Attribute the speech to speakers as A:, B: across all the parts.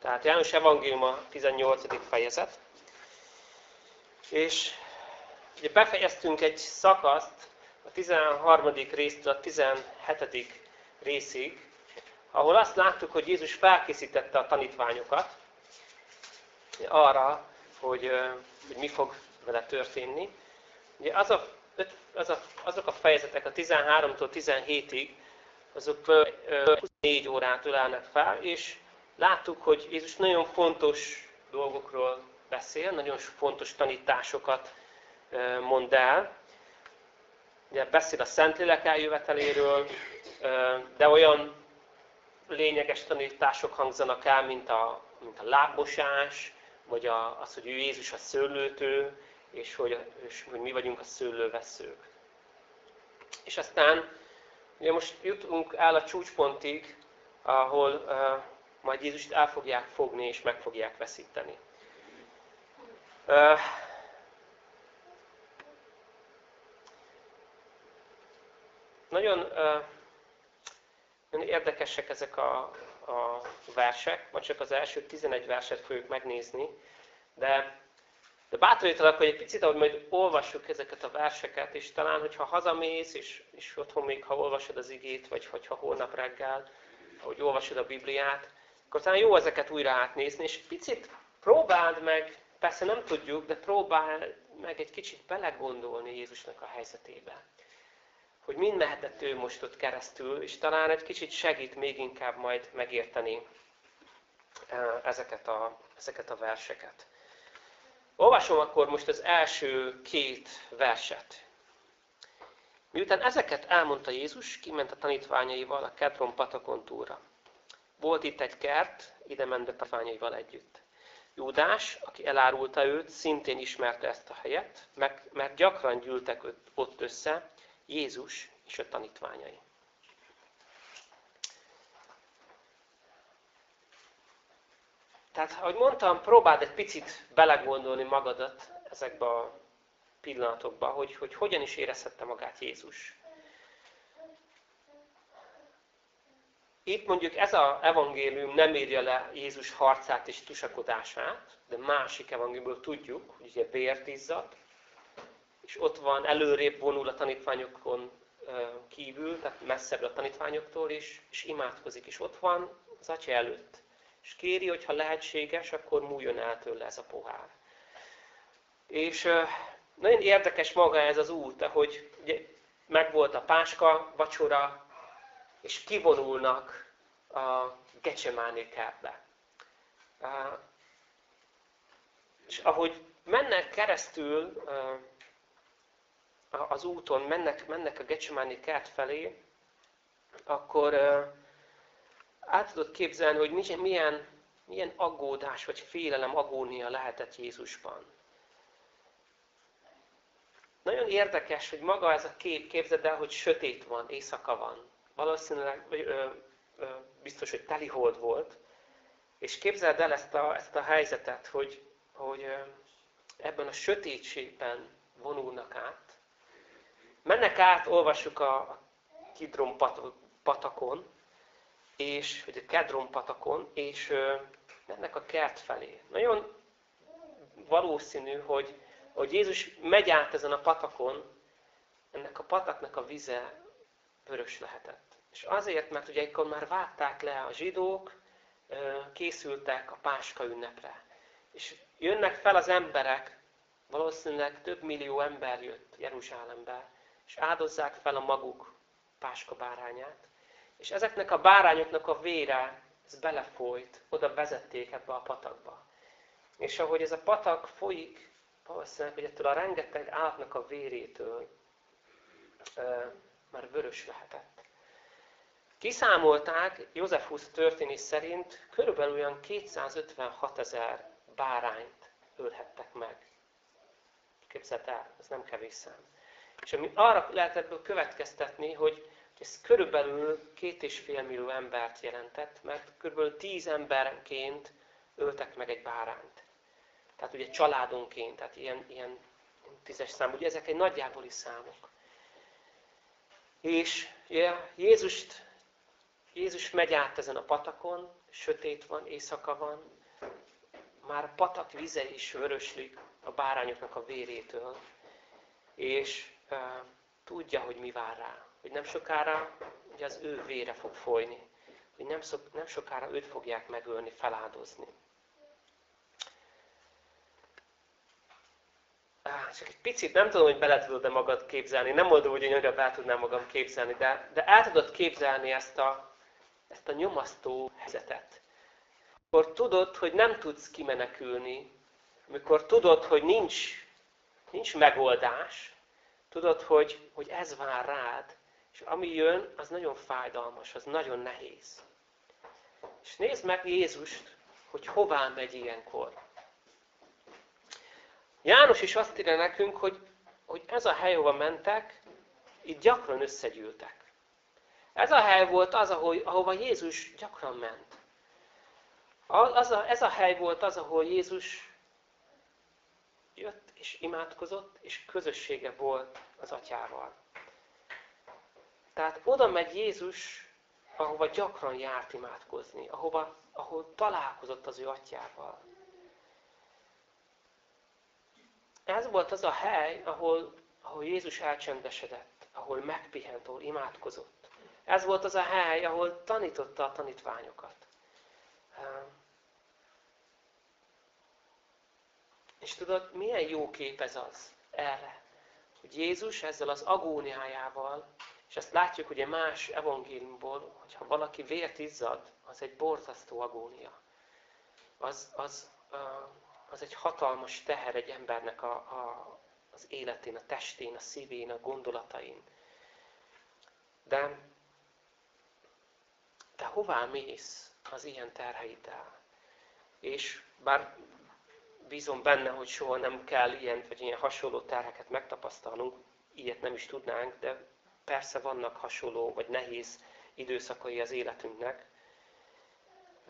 A: Tehát János Evangélium a 18. fejezet. És ugye befejeztünk egy szakaszt a 13. résztől a 17. részig, ahol azt láttuk, hogy Jézus felkészítette a tanítványokat arra, hogy, hogy mi fog vele történni. Ugye az a, az a, azok a fejezetek a 13-tól 17-ig, azok 24 órát ölelnek fel, és láttuk, hogy Jézus nagyon fontos dolgokról beszél, nagyon fontos tanításokat mond el. Ugye beszél a Szentlélek eljöveteléről, de olyan lényeges tanítások hangzanak el, mint a, mint a lábmosás, vagy a, az, hogy Jézus a szőlőtő, és hogy, és hogy mi vagyunk a szőlőveszők. És aztán ugye most jutunk el a csúcspontig, ahol majd Jézust el fogják fogni, és meg fogják veszíteni. Nagyon, nagyon érdekesek ezek a, a versek, ma csak az első 11 verset fogjuk megnézni, de de bátorítalak, hogy egy picit, ahogy majd olvassuk ezeket a verseket, és talán, hogyha hazamész, és, és otthon még, ha olvasod az igét, vagy hogyha holnap reggel, ahogy olvasod a Bibliát, akkor talán jó ezeket újra átnézni, és picit próbáld meg, persze nem tudjuk, de próbáld meg egy kicsit belegondolni Jézusnak a helyzetébe. Hogy mind mehetett ő most ott keresztül, és talán egy kicsit segít még inkább majd megérteni eh, ezeket a, ezeket a verseket. Olvasom akkor most az első két verset. Miután ezeket elmondta Jézus, kiment a tanítványaival a Kedron patakon túlra. Volt itt egy kert, ide ment tanítványaival együtt. Júdás, aki elárulta őt, szintén ismerte ezt a helyet, mert gyakran gyűltek ott össze Jézus és a tanítványai. Tehát, ahogy mondtam, próbáld egy picit belegondolni magadat ezekbe a pillanatokba, hogy, hogy hogyan is érezhette magát Jézus. Itt mondjuk ez az evangélium nem írja le Jézus harcát és tusakodását, de másik evangéliumból tudjuk, hogy ugye vért izzad, és ott van, előrébb vonul a tanítványokon kívül, tehát messzebb a tanítványoktól is, és imádkozik, és ott van az atya előtt és kéri, hogy ha lehetséges, akkor múljon el tőle ez a pohár. És nagyon érdekes maga ez az út, ahogy ugye, megvolt a páska vacsora, és kivonulnak a Gecsemáné kertbe. És ahogy mennek keresztül az úton, mennek, mennek a Gecsemáné kert felé, akkor át tudod képzelni, hogy milyen, milyen aggódás vagy félelem, agónia lehetett Jézusban. Nagyon érdekes, hogy maga ez a kép, képzeld el, hogy sötét van, éjszaka van. Valószínűleg ö, ö, biztos, hogy telihold volt. És képzeld el ezt a, ezt a helyzetet, hogy, hogy ebben a sötétségben vonulnak át. Mennek át, olvassuk a, Kidron patakon, és, hogy a Kedron patakon, és mennek a kert felé. Nagyon valószínű, hogy, hogy Jézus megy át ezen a patakon, ennek a pataknak a vize vörös lehetett. És azért, mert ugye akkor már várták le a zsidók, készültek a Páska ünnepre. És jönnek fel az emberek, valószínűleg több millió ember jött Jeruzsálembe, és áldozzák fel a maguk Páska bárányát. És ezeknek a bárányoknak a vére, ez belefolyt, oda vezették ebbe a patakba. És ahogy ez a patak folyik, valószínűleg, hogy ettől a rengeteg állatnak a vérétől e, már vörös lehetett. Kiszámolták, Józsefus történés szerint, körülbelül olyan 256 ezer bárányt ölhettek meg. Képzeld el, ez nem kevés szám. És ami arra lehet ebből következtetni, hogy ez körülbelül két és fél millió embert jelentett, mert körülbelül tíz emberenként öltek meg egy bárányt. Tehát ugye családonként, tehát ilyen, ilyen tízes szám. Ugye ezek egy nagyjáboli számok. És ugye, Jézust Jézus megy át ezen a patakon, sötét van, éjszaka van, már a patak vize is vöröslik a bárányoknak a vérétől, és uh, tudja, hogy mi vár rá. Hogy nem sokára hogy az ő vére fog folyni. Hogy nem, szok, nem sokára őt fogják megölni, feláldozni. Csak egy picit, nem tudom, hogy bele tudod-e magad képzelni, nem mondom, hogy én annyira be tudnám magam képzelni, de, de el tudod képzelni ezt a, ezt a nyomasztó helyzetet. Amikor tudod, hogy nem tudsz kimenekülni, amikor tudod, hogy nincs, nincs megoldás, tudod, hogy, hogy ez vár rád, és ami jön, az nagyon fájdalmas, az nagyon nehéz. És nézd meg Jézust, hogy hová megy ilyenkor. János is azt írja nekünk, hogy, hogy ez a hely, ahova mentek, itt gyakran összegyűltek. Ez a hely volt az, ahol, ahova Jézus gyakran ment. Az a, ez a hely volt az, ahol Jézus jött és imádkozott, és közössége volt az atyával. Tehát oda megy Jézus, ahova gyakran járt imádkozni, ahova, ahol találkozott az ő atyával. Ez volt az a hely, ahol, ahol Jézus elcsendesedett, ahol megpihent, ahol imádkozott. Ez volt az a hely, ahol tanította a tanítványokat. És tudod, milyen jó kép ez az erre, hogy Jézus ezzel az agóniájával, és ezt látjuk ugye más evangéliumból, hogyha valaki vért izzad, az egy borzasztó agónia. Az, az, az egy hatalmas teher egy embernek a, a, az életén, a testén, a szívén, a gondolatain. De, de hová mész az ilyen terheiddel? És bár bízom benne, hogy soha nem kell ilyen, vagy ilyen hasonló terheket megtapasztalnunk, ilyet nem is tudnánk, de persze vannak hasonló, vagy nehéz időszakai az életünknek,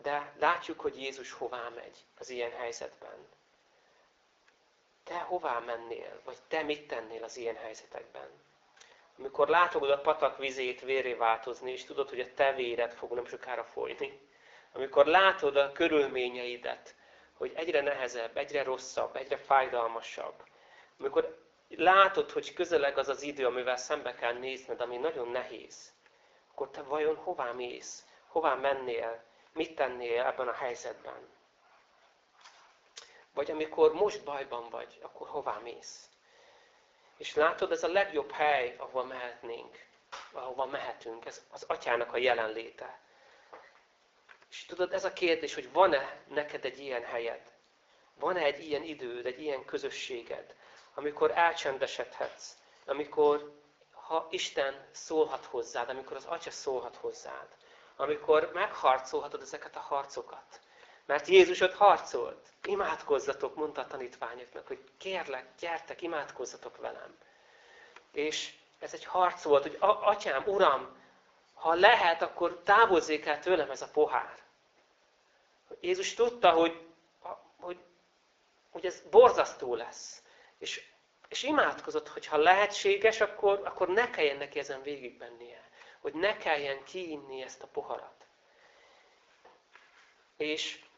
A: de látjuk, hogy Jézus hová megy az ilyen helyzetben. Te hová mennél, vagy te mit tennél az ilyen helyzetekben? Amikor látod a patak vizét véré változni, és tudod, hogy a te véred fog nem sokára folyni. Amikor látod a körülményeidet, hogy egyre nehezebb, egyre rosszabb, egyre fájdalmasabb. Amikor látod, hogy közeleg az az idő, amivel szembe kell nézned, ami nagyon nehéz, akkor te vajon hová mész? Hová mennél? Mit tennél ebben a helyzetben? Vagy amikor most bajban vagy, akkor hová mész? És látod, ez a legjobb hely, ahova mehetnénk, ahova mehetünk, ez az atyának a jelenléte. És tudod, ez a kérdés, hogy van-e neked egy ilyen helyed? Van-e egy ilyen időd, egy ilyen közösséged, amikor elcsendesedhetsz, amikor ha Isten szólhat hozzád, amikor az Atya szólhat hozzád, amikor megharcolhatod ezeket a harcokat. Mert Jézus ott harcolt. Imádkozzatok, mondta a tanítványoknak, hogy kérlek, gyertek, imádkozzatok velem. És ez egy harc volt, hogy atyám, uram, ha lehet, akkor távozzék el tőlem ez a pohár. Jézus tudta, hogy, hogy, hogy ez borzasztó lesz. És, és imádkozott, hogy ha lehetséges, akkor, akkor ne kelljen neki ezen végigbennie. Hogy ne kelljen kiinni ezt a poharat. És,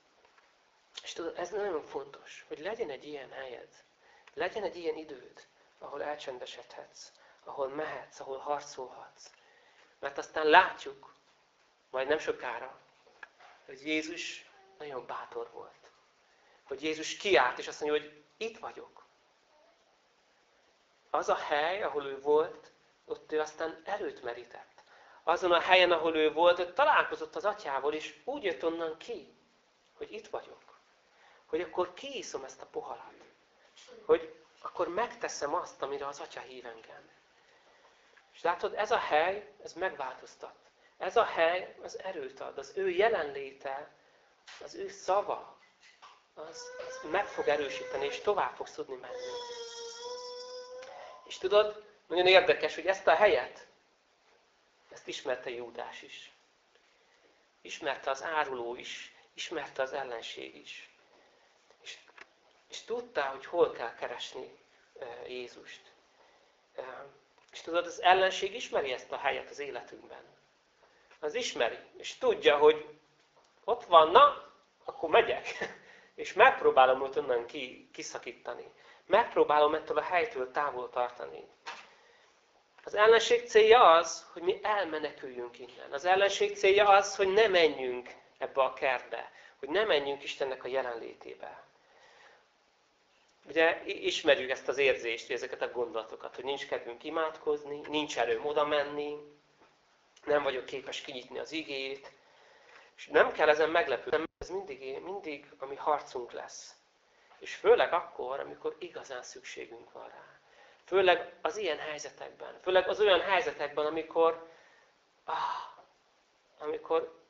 A: és tudod, ez nagyon fontos, hogy legyen egy ilyen helyed. Legyen egy ilyen időd, ahol elcsendesedhetsz, ahol mehetsz, ahol harcolhatsz. Mert aztán látjuk, majd nem sokára, hogy Jézus nagyon bátor volt. Hogy Jézus kiállt, és azt mondja, hogy itt vagyok. Az a hely, ahol ő volt, ott ő aztán erőt merített. Azon a helyen, ahol ő volt, ott találkozott az atyával, és úgy jött onnan ki, hogy itt vagyok. Hogy akkor kiiszom ezt a poharat. Hogy akkor megteszem azt, amire az atya hív engem. És látod, ez a hely, ez megváltoztat. Ez a hely az erőt ad, az ő jelenléte, az ő szava, az, az meg fog erősíteni, és tovább fogsz tudni menni. És tudod, nagyon érdekes, hogy ezt a helyet, ezt ismerte Júdás is. Ismerte az áruló is, ismerte az ellenség is. És, tudta, hogy hol kell keresni Jézust. És tudod, az ellenség ismeri ezt a helyet az életünkben. az ismeri, és tudja, hogy ott van, na, akkor megyek, és megpróbálom őt onnan ki, kiszakítani. Megpróbálom ettől a helytől távol tartani. Az ellenség célja az, hogy mi elmeneküljünk innen. Az ellenség célja az, hogy ne menjünk ebbe a kertbe. Hogy ne menjünk Istennek a jelenlétébe. Ugye ismerjük ezt az érzést, ezeket a gondolatokat, hogy nincs kedvünk imádkozni, nincs erőm oda menni, nem vagyok képes kinyitni az igét, és nem kell ezen meglepődni, ez mindig, mindig a mi harcunk lesz. És főleg akkor, amikor igazán szükségünk van rá. Főleg az ilyen helyzetekben. Főleg az olyan helyzetekben, amikor, ah, amikor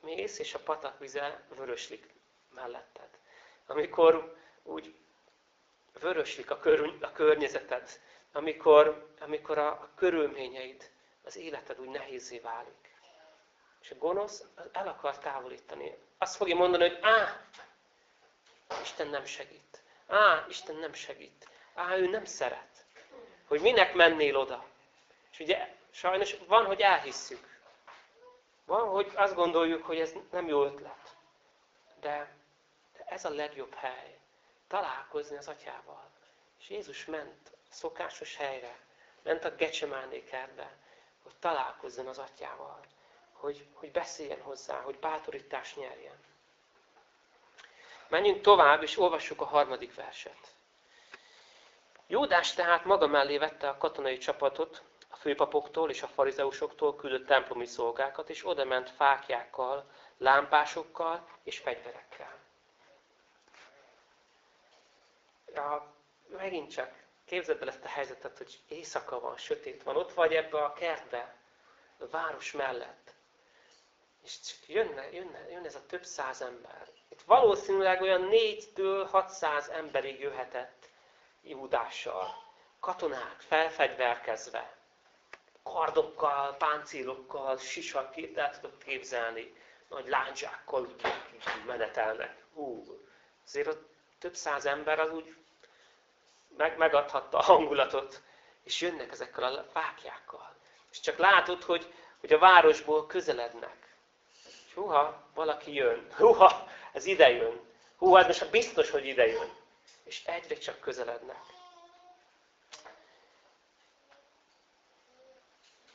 A: mész, és a patakvize vöröslik melletted. Amikor úgy vöröslik a, kör, a környezeted, amikor, amikor a, a körülményeid, az életed úgy nehézé válik. És a gonosz el akar távolítani. Azt fogja mondani, hogy á, Isten nem segít. Á, Isten nem segít. Á, ő nem szeret. Hogy minek mennél oda. És ugye sajnos van, hogy elhisszük. Van, hogy azt gondoljuk, hogy ez nem jó ötlet. De, de ez a legjobb hely. Találkozni az atyával. És Jézus ment a szokásos helyre. Ment a Gecsemáné kertbe, hogy találkozzon az atyával. Hogy, hogy beszéljen hozzá, hogy bátorítást nyerjen. Menjünk tovább, és olvassuk a harmadik verset. Júdás tehát maga mellé vette a katonai csapatot, a főpapoktól és a farizeusoktól küldött templomi szolgákat, és oda ment fákjákkal, lámpásokkal és fegyverekkel. Ja, megint csak képzeld el ezt a helyzetet, hogy éjszaka van, sötét van, ott vagy ebbe a kertbe, a város mellett. És jönne, jönne, jön ez a több száz ember. Itt valószínűleg olyan 4-től 600 emberig jöhetett Júdással. Katonák, felfegyverkezve, kardokkal, páncélokkal, sisakét el tudok képzelni, nagy lándzsákkal menetelnek. Hú, azért ott több száz ember az úgy meg, megadhatta a hangulatot, és jönnek ezekkel a fákjákkal. És csak látod, hogy, hogy a városból közelednek. És húha, valaki jön. Húha, ez ide jön. Húha, ez most biztos, hogy ide jön. És egyre csak közelednek.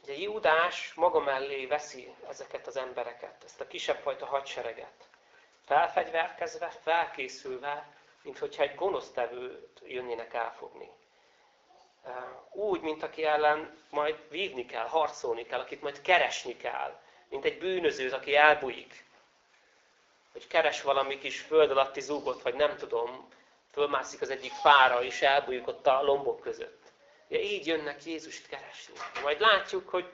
A: Ugye Júdás maga mellé veszi ezeket az embereket, ezt a kisebb fajta hadsereget. Felfegyverkezve, felkészülve, mint hogyha egy gonosztevőt jönnének elfogni. Úgy, mint aki ellen majd vívni kell, harcolni kell, akit majd keresni kell, mint egy bűnöző, aki elbújik. Hogy keres valami kis föld alatti zúgot, vagy nem tudom, fölmászik az egyik fára, és elbújik ott a lombok között. Ugye így jönnek Jézust keresni. Majd látjuk, hogy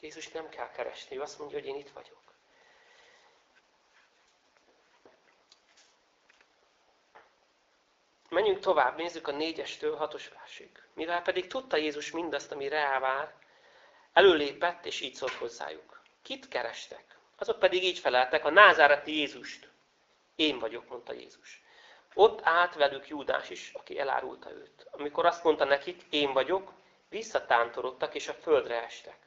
A: Jézus nem kell keresni, ő azt mondja, hogy én itt vagyok. Menjünk tovább, nézzük a négyestől hatos versig. Mivel pedig tudta Jézus mindazt, ami reávár, előlépett, és így szólt hozzájuk. Kit kerestek? Azok pedig így feleltek, a názárati Jézust. Én vagyok, mondta Jézus. Ott állt velük Júdás is, aki elárulta őt. Amikor azt mondta nekik, én vagyok, visszatántorodtak, és a földre estek.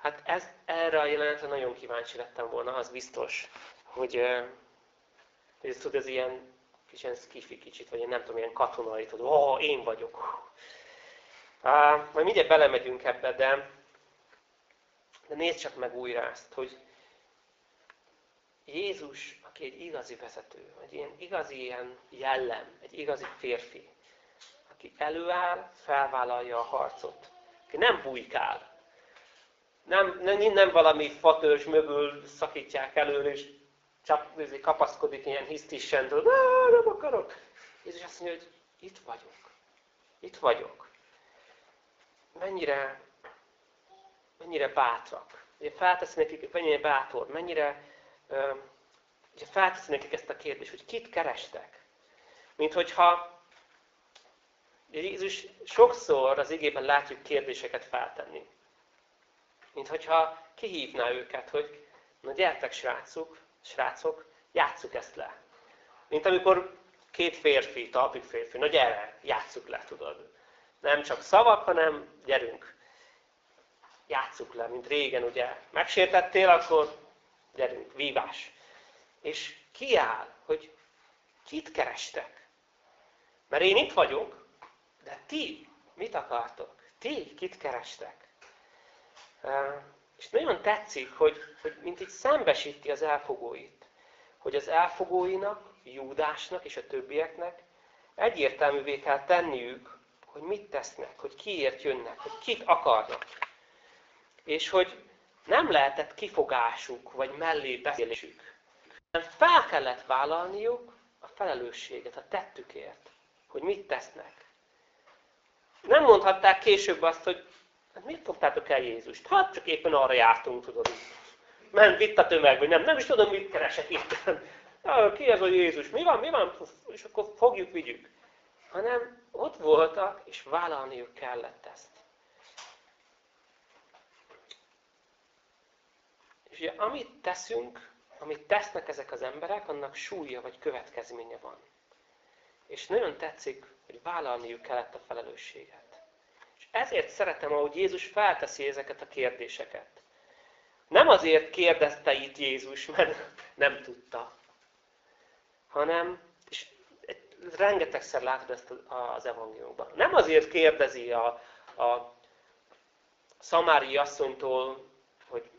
A: Hát ez, erre a jelenetre nagyon kíváncsi lettem volna, az biztos, hogy ez, tud, ez ilyen kis ilyen skifi kicsit, vagy én nem tudom, ilyen katonai, tudod, ó, én vagyok. Uh, majd mindjárt belemegyünk ebbe, de, de nézd csak meg újra ezt, hogy Jézus, aki egy igazi vezető, egy ilyen igazi ilyen jellem, egy igazi férfi, aki előáll, felvállalja a harcot, aki nem bujkál, nem, nem, nem valami fatörzs mögül szakítják elő, és csap, kapaszkodik ilyen hisztisen, nem akarok. Jézus azt mondja, hogy itt vagyok. Itt vagyok. Mennyire, mennyire bátrak. Ugye felteszi nekik, mennyire bátor, mennyire ugye felteszi nekik ezt a kérdést, hogy kit kerestek. Mint hogyha Jézus sokszor az igében látjuk kérdéseket feltenni. Mint hogyha kihívná őket, hogy na gyertek srácok, srácok, játsszuk ezt le. Mint amikor két férfi, talpig férfi, na gyere, játsszuk le, tudod. Nem csak szavak, hanem gyerünk. játsszuk le, mint régen, ugye. Megsértettél, akkor gyerünk, vívás. És kiáll, hogy kit kerestek. Mert én itt vagyok, de ti mit akartok? Ti kit kerestek? És nagyon tetszik, hogy, hogy mint így szembesíti az elfogóit. Hogy az elfogóinak, Júdásnak és a többieknek egyértelművé kell tenniük, hogy mit tesznek, hogy kiért jönnek, hogy kit akarnak. És hogy nem lehetett kifogásuk, vagy mellé beszélésük. hanem fel kellett vállalniuk a felelősséget a tettükért, hogy mit tesznek. Nem mondhatták később azt, hogy hát miért fogtátok el Jézust? Hát csak éppen arra jártunk, tudod. Ment, vitt a tömeg, vagy nem, nem is tudom, mit keresek itt. Ki ez a Jézus? Mi van, mi van? És akkor fogjuk, vigyük. Hanem ott voltak, és vállalniuk kellett ezt. És ugye, amit teszünk, amit tesznek ezek az emberek, annak súlya vagy következménye van. És nagyon tetszik, hogy vállalniuk kellett a felelősséget. Ezért szeretem, ahogy Jézus felteszi ezeket a kérdéseket. Nem azért kérdezte itt Jézus, mert nem tudta, hanem, és rengetegszer látod ezt az evangéliumban. Nem azért kérdezi a, a szamári asszonytól, hogy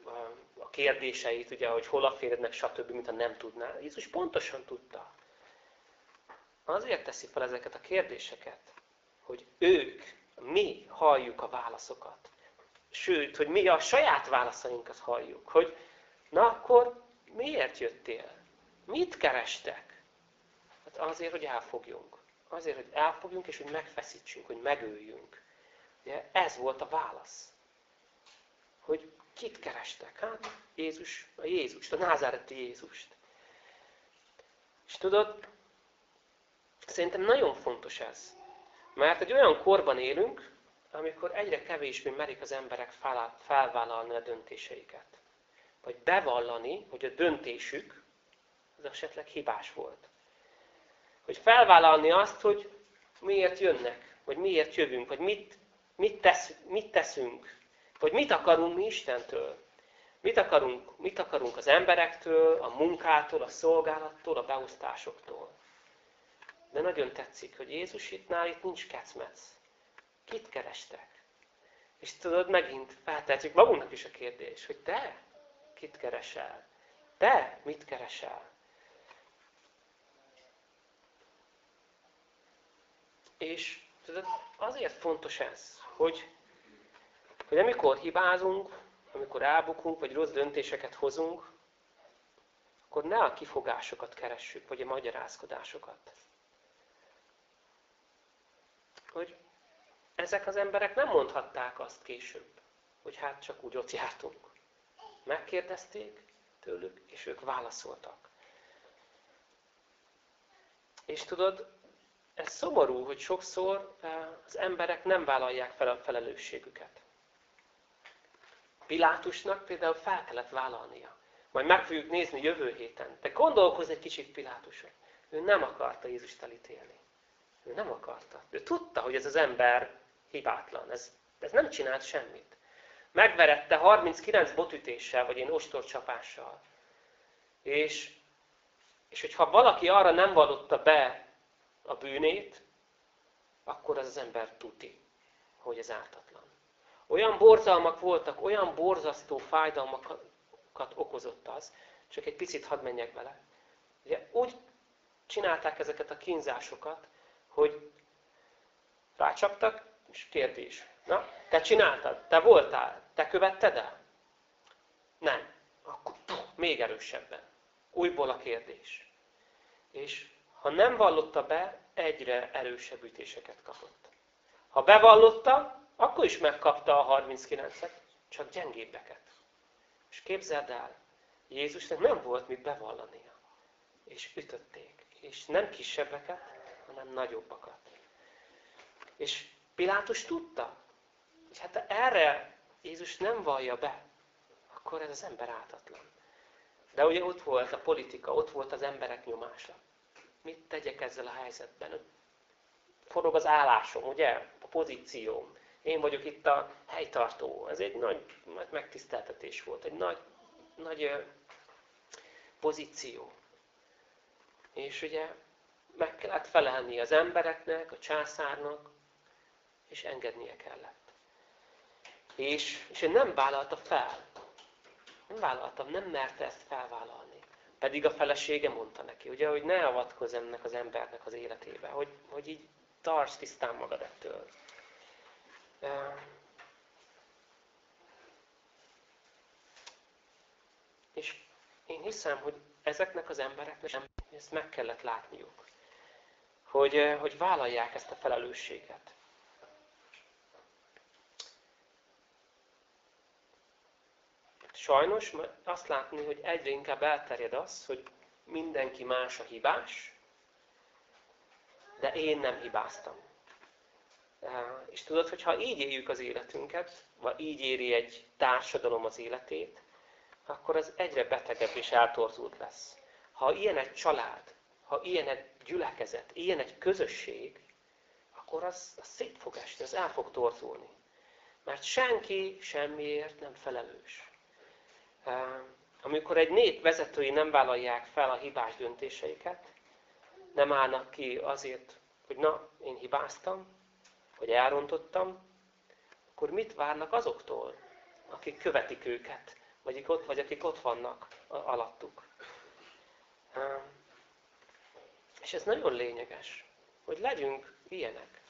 A: a kérdéseit, ugye, hogy hol a férjednek, stb., mint ha nem tudná. Jézus pontosan tudta. Azért teszi fel ezeket a kérdéseket, hogy ők, mi halljuk a válaszokat. Sőt, hogy mi a saját válaszainkat halljuk. Hogy na akkor miért jöttél? Mit kerestek? Hát azért, hogy elfogjunk. Azért, hogy elfogjunk, és hogy megfeszítsünk, hogy megöljünk. Ugye, ez volt a válasz. Hogy kit kerestek? Hát Jézus, a Jézust, a názáreti Jézust. És tudod, szerintem nagyon fontos ez. Mert egy olyan korban élünk, amikor egyre kevésbé merik az emberek felvállalni a döntéseiket. Vagy bevallani, hogy a döntésük az esetleg hibás volt. Hogy felvállalni azt, hogy miért jönnek, vagy miért jövünk, vagy mit, mit, tesz, mit teszünk, vagy mit akarunk mi Istentől. Mit akarunk, mit akarunk az emberektől, a munkától, a szolgálattól, a beosztásoktól. De nagyon tetszik, hogy Jézus itt nál itt nincs kecmec. Kit kerestek? És tudod, megint feltehetjük magunknak is a kérdés, hogy te kit keresel? Te mit keresel? És tudod, azért fontos ez, hogy, hogy amikor hibázunk, amikor elbukunk, vagy rossz döntéseket hozunk, akkor ne a kifogásokat keressük, vagy a magyarázkodásokat. Hogy ezek az emberek nem mondhatták azt később, hogy hát csak úgy ott jártunk. Megkérdezték tőlük, és ők válaszoltak. És tudod, ez szomorú, hogy sokszor eh, az emberek nem vállalják fel a felelősségüket. Pilátusnak például fel kellett vállalnia. Majd meg fogjuk nézni jövő héten. De gondolkozz egy kicsit Pilátuson. Ő nem akarta Jézust elítélni. Ő nem akarta. Ő tudta, hogy ez az ember hibátlan. Ez, ez nem csinált semmit. Megverette 39 botütéssel, vagy én ostorcsapással. És, és hogyha valaki arra nem vallotta be a bűnét, akkor az az ember tuti, hogy ez ártatlan. Olyan borzalmak voltak, olyan borzasztó fájdalmakat okozott az, csak egy picit hadd menjek bele. Ugye, úgy csinálták ezeket a kínzásokat, hogy rácsaptak, és kérdés. Na, te csináltad, te voltál, te követted el? Nem. Akkor puh, még erősebben. Újból a kérdés. És ha nem vallotta be, egyre erősebb ütéseket kapott. Ha bevallotta, akkor is megkapta a 39-et, csak gyengébbeket. És képzeld el, Jézusnak nem volt mit bevallania. És ütötték. És nem kisebbeket, hanem nagyobbakat. És Pilátus tudta, hogy hát erre Jézus nem vallja be, akkor ez az ember áltatlan. De ugye ott volt a politika, ott volt az emberek nyomása. Mit tegyek ezzel a helyzetben? Forog az állásom, ugye? A pozícióm. Én vagyok itt a helytartó. Ez egy nagy megtiszteltetés volt, egy nagy, nagy pozíció. És ugye meg kellett felelni az embereknek, a császárnak, és engednie kellett. És, és én nem vállalta fel. Nem vállaltam, nem merte ezt felvállalni. Pedig a felesége mondta neki, ugye, hogy ne avatkozz ennek az embernek az életébe, hogy, hogy így tarts tisztán magad ettől. És én hiszem, hogy ezeknek az embereknek ezt meg kellett látniuk, hogy, hogy vállalják ezt a felelősséget. Sajnos azt látni, hogy egyre inkább elterjed az, hogy mindenki más a hibás, de én nem hibáztam. És tudod, hogy ha így éljük az életünket, vagy így éri egy társadalom az életét, akkor az egyre betegebb és eltorzult lesz. Ha ilyen egy család, ha ilyen egy gyülekezet, ilyen egy közösség, akkor az, az szét fog esni, az el fog torzulni. Mert senki semmiért nem felelős. Amikor egy nép vezetői nem vállalják fel a hibás döntéseiket, nem állnak ki azért, hogy na, én hibáztam, hogy elrontottam, akkor mit várnak azoktól, akik követik őket, vagy ott, vagy akik ott vannak alattuk. És ez nagyon lényeges, hogy legyünk ilyenek,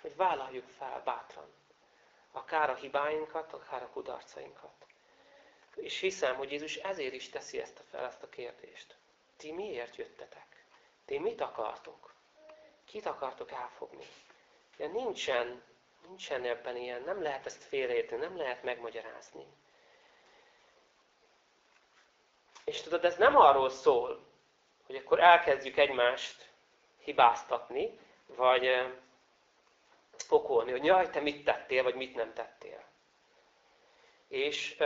A: hogy vállaljuk fel bátran, akár a hibáinkat, akár a kudarcainkat. És hiszem, hogy Jézus ezért is teszi ezt a fel, ezt a kérdést. Ti miért jöttetek? Ti mit akartok? Kit akartok elfogni? De nincsen, nincsen ebben ilyen, nem lehet ezt félreérteni, nem lehet megmagyarázni. És tudod, ez nem arról szól, hogy akkor elkezdjük egymást hibáztatni, vagy eh, okolni, hogy jaj, te mit tettél, vagy mit nem tettél. És,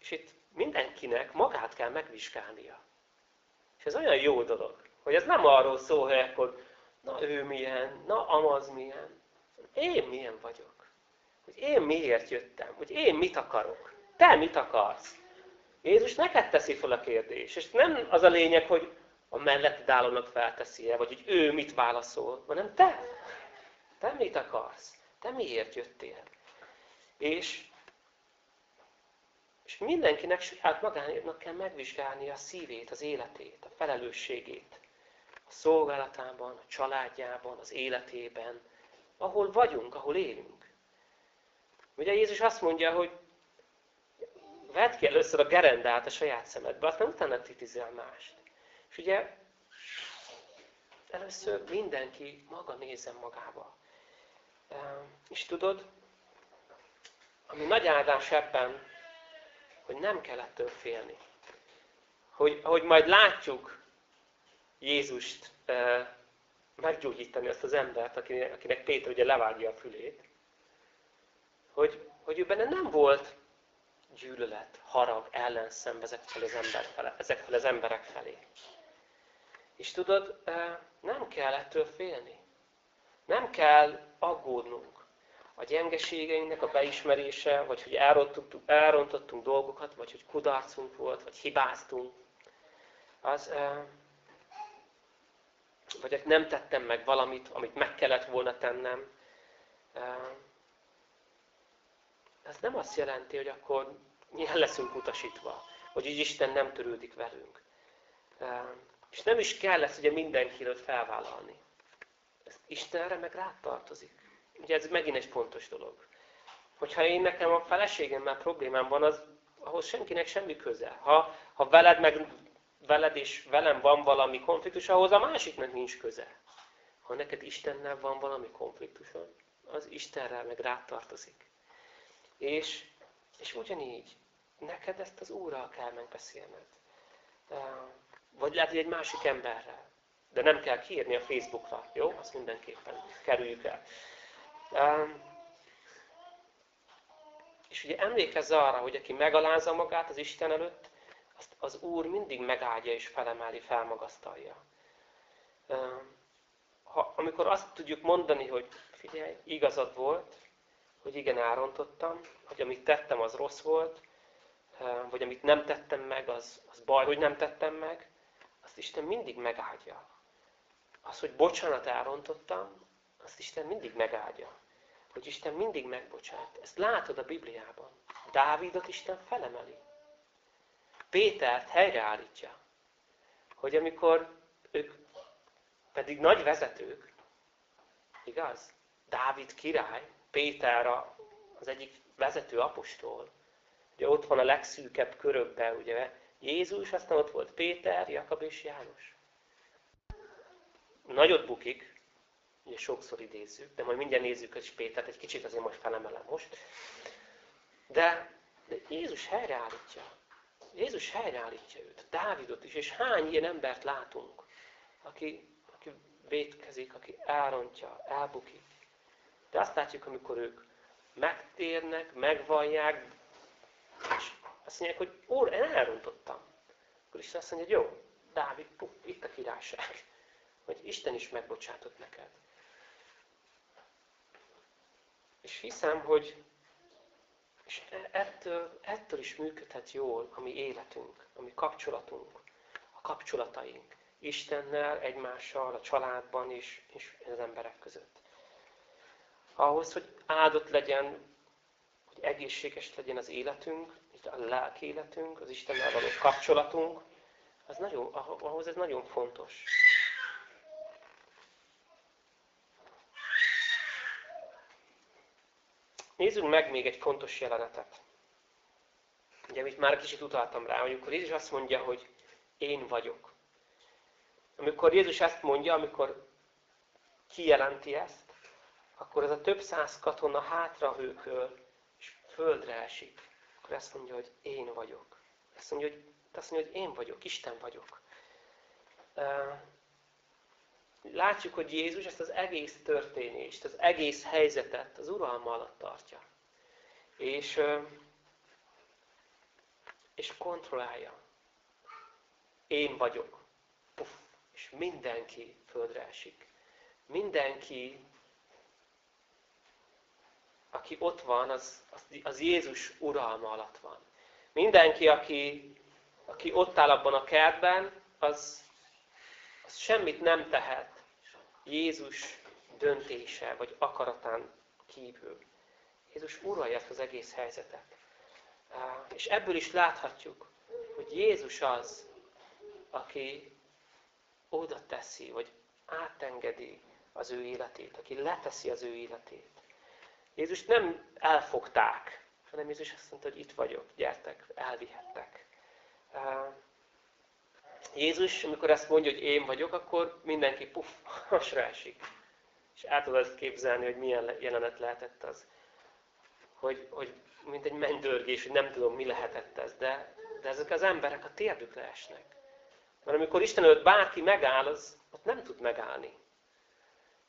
A: és itt mindenkinek magát kell megvizsgálnia. És ez olyan jó dolog, hogy ez nem arról szól, hogy akkor na ő milyen, na amaz milyen. Én milyen vagyok. Hogy én miért jöttem, hogy én mit akarok. Te mit akarsz? Jézus neked teszi fel a kérdést. És nem az a lényeg, hogy a melletted állónak felteszi-e, vagy hogy ő mit válaszol, hanem te. Te mit akarsz? Te miért jöttél? És, és mindenkinek saját magának kell megvizsgálni a szívét, az életét, a felelősségét. A szolgálatában, a családjában, az életében, ahol vagyunk, ahol élünk. Ugye Jézus azt mondja, hogy vedd ki először a gerendát a saját szemedbe, aztán utána titizel mást. És ugye először mindenki maga nézzen magába. És tudod, ami nagy áldás ebben, hogy nem kell ettől félni. Hogy, hogy majd látjuk Jézust meggyógyítani azt az embert, akinek, akinek Péter ugye levágja a fülét, hogy, hogy ő benne nem volt gyűlölet, harag, ellenszem ezek felé az, ember fele, ezek felé az emberek felé. És tudod, nem kell ettől félni. Nem kell aggódnunk. A gyengeségeinknek a beismerése, vagy hogy elrontottunk, dolgokat, vagy hogy kudarcunk volt, vagy hibáztunk, az, vagy nem tettem meg valamit, amit meg kellett volna tennem. Ez nem azt jelenti, hogy akkor el leszünk utasítva, hogy így Isten nem törődik velünk. És nem is kell ezt ugye mindenkiről felvállalni. Ez Istenre meg rád tartozik. Ugye ez megint egy fontos dolog. Hogyha én nekem a feleségemmel problémám van, az ahhoz senkinek semmi köze. Ha, ha veled meg veled és velem van valami konfliktus, ahhoz a másiknak nincs köze. Ha neked Istennel van valami konfliktusod, az Istenrel meg rád tartozik. És, és ugyanígy, neked ezt az Úrral kell megbeszélned. Vagy lehet, hogy egy másik emberrel. De nem kell kiírni a Facebookra, jó? Azt mindenképpen kerüljük el. És ugye emlékezz arra, hogy aki megalázza magát az Isten előtt, azt az Úr mindig megáldja és felemeli, felmagasztalja. Ha, amikor azt tudjuk mondani, hogy figyelj, igazad volt, hogy igen, elrontottam, hogy amit tettem, az rossz volt, vagy amit nem tettem meg, az, az baj, hogy nem tettem meg, azt Isten mindig megáldja. Az, hogy bocsánat elrontottam, azt Isten mindig megáldja. Hogy Isten mindig megbocsát. Ezt látod a Bibliában. Dávidot Isten felemeli. Pétert helyreállítja. Hogy amikor ők pedig nagy vezetők, igaz? Dávid király, Péter az egyik vezető apostol, ugye ott van a legszűkebb körökben, ugye Jézus, aztán ott volt Péter, Jakab és János. Nagyot bukik, ugye sokszor idézzük, de majd mindjárt nézzük hogy Pétert, egy kicsit azért most felemelem most. De, de Jézus helyreállítja. Jézus helyreállítja őt, Dávidot is, és hány ilyen embert látunk, aki, aki vétkezik, aki elrontja, elbukik. De azt látjuk, amikor ők megtérnek, megvallják, és azt mondják, hogy Úr, én elrontottam. Akkor Isten azt mondja, hogy jó, Dávid, puh, itt a királyság. Hogy Isten is megbocsátott neked. És hiszem, hogy és ettől, ettől is működhet jól a mi életünk, a mi kapcsolatunk, a kapcsolataink. Istennel, egymással, a családban is, és az emberek között. Ahhoz, hogy áldott legyen, hogy egészséges legyen az életünk, a lelki életünk, az Istennel való kapcsolatunk, az nagyon, ahhoz ez nagyon fontos. Nézzünk meg még egy fontos jelenetet. Ugye, amit már kicsit utaltam rá, amikor Jézus azt mondja, hogy én vagyok. Amikor Jézus ezt mondja, amikor kijelenti ezt, akkor ez a több száz katona hátra hőköl, és földre esik. Akkor azt mondja, hogy én vagyok. Azt mondja, hogy, azt mondja, hogy én vagyok, Isten vagyok. Látjuk, hogy Jézus ezt az egész történést, az egész helyzetet az uralma alatt tartja. És, és kontrollálja. Én vagyok. Puff, és mindenki földre esik. Mindenki, aki ott van, az, az, Jézus uralma alatt van. Mindenki, aki, aki ott áll abban a kertben, az, az semmit nem tehet Jézus döntése vagy akaratán kívül. Jézus uralja ezt az egész helyzetet. És ebből is láthatjuk, hogy Jézus az, aki oda teszi, vagy átengedi az ő életét, aki leteszi az ő életét. Jézus nem elfogták, hanem Jézus azt mondta, hogy itt vagyok, gyertek, elvihettek. Jézus, amikor ezt mondja, hogy én vagyok, akkor mindenki puff, hasra esik. És át tudod képzelni, hogy milyen jelenet lehetett az. Hogy, hogy mint egy mennydörgés, hogy nem tudom, mi lehetett ez. De, de ezek az emberek a térdükre esnek. Mert amikor Isten előtt bárki megáll, az ott nem tud megállni.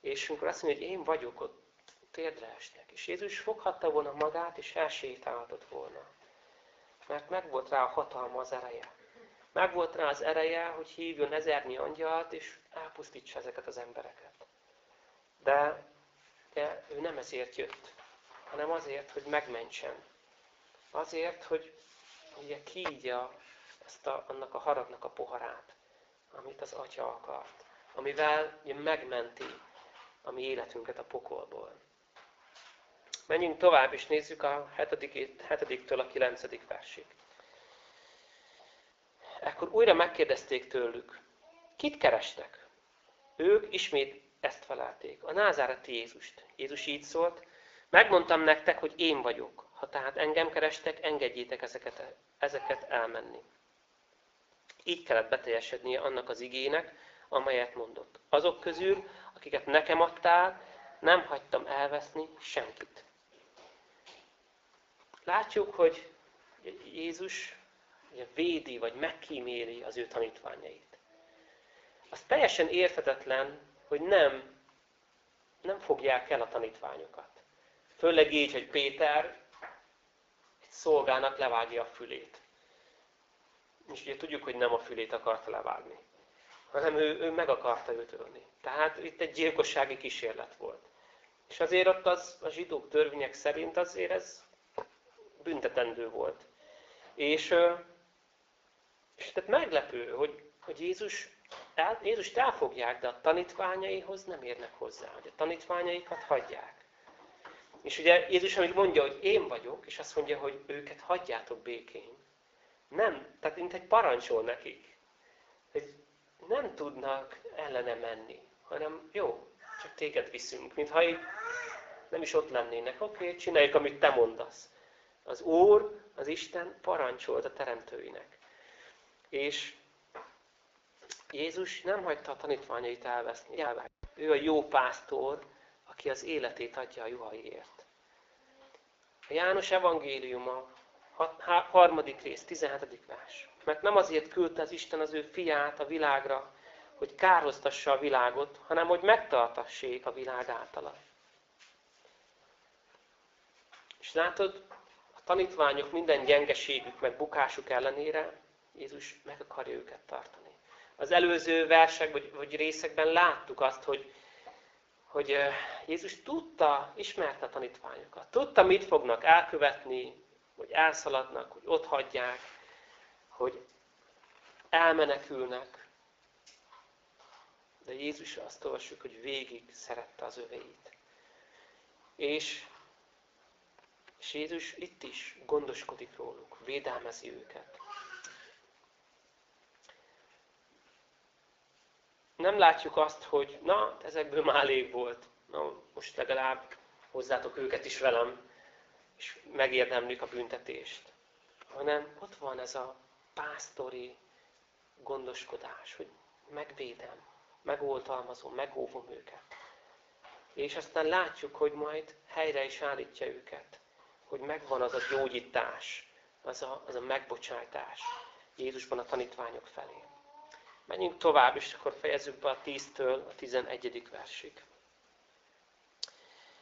A: És amikor azt mondja, hogy én vagyok, ott térdre esnek. És Jézus foghatta volna magát, és elsétálhatott volna. Mert meg volt rá a hatalma, az ereje. Meg volt rá az ereje, hogy hívjon ezernyi angyalt, és elpusztítsa ezeket az embereket. De, de ő nem ezért jött, hanem azért, hogy megmentsen. Azért, hogy ugye kiígya ezt a, annak a haragnak a poharát, amit az Atya akart, amivel megmenti a mi életünket a pokolból. Menjünk tovább, és nézzük a 7. től a 9. versig. Ekkor újra megkérdezték tőlük, kit kerestek? Ők ismét ezt felelték, a názáreti Jézust. Jézus így szólt, megmondtam nektek, hogy én vagyok. Ha tehát engem kerestek, engedjétek ezeket, ezeket elmenni. Így kellett beteljesednie annak az igének, amelyet mondott. Azok közül, akiket nekem adtál, nem hagytam elveszni senkit. Látjuk, hogy Jézus védi, vagy megkíméli az ő tanítványait. Az teljesen érthetetlen, hogy nem, nem fogják el a tanítványokat. Főleg így, hogy Péter egy szolgának levágja a fülét. És ugye tudjuk, hogy nem a fülét akarta levágni, hanem ő, ő meg akarta őt ölni. Tehát itt egy gyilkossági kísérlet volt. És azért ott az, a zsidók törvények szerint azért ez büntetendő volt. És, és tehát meglepő, hogy, hogy Jézus, el, Jézust elfogják, de a tanítványaihoz nem érnek hozzá, hogy a tanítványaikat hagyják. És ugye Jézus, amíg mondja, hogy én vagyok, és azt mondja, hogy őket hagyjátok békén. Nem, tehát mint egy parancsol nekik, hogy nem tudnak ellene menni, hanem jó, csak téged viszünk, mintha így nem is ott lennének. Oké, okay, csináljuk, amit te mondasz. Az Úr, az Isten parancsolt a teremtőinek. És Jézus nem hagyta a tanítványait elveszni. Ő a jó pásztor, aki az életét adja a juhaiért. A János evangéliuma, harmadik rész, 17. vers. Mert nem azért küldte az Isten az ő fiát a világra, hogy károztassa a világot, hanem hogy megtartassék a világ általa. És látod, tanítványok minden gyengeségük, meg bukásuk ellenére Jézus meg akarja őket tartani. Az előző versek vagy, vagy részekben láttuk azt, hogy, hogy Jézus tudta, ismerte a tanítványokat. Tudta, mit fognak elkövetni, hogy elszaladnak, hogy ott hagyják, hogy elmenekülnek. De Jézus azt olvassuk, hogy végig szerette az öveit. És, és Jézus itt is gondoskodik róluk, védelmezi őket. Nem látjuk azt, hogy na, ezekből már elég volt. Na, most legalább hozzátok őket is velem, és megérdemlik a büntetést. Hanem ott van ez a pásztori gondoskodás, hogy megvédem, megoltalmazom, megóvom őket. És aztán látjuk, hogy majd helyre is állítja őket, hogy megvan az a gyógyítás, az a, az a megbocsájtás Jézusban a tanítványok felé. Menjünk tovább, és akkor fejezzük be a 10-től a 11. versig.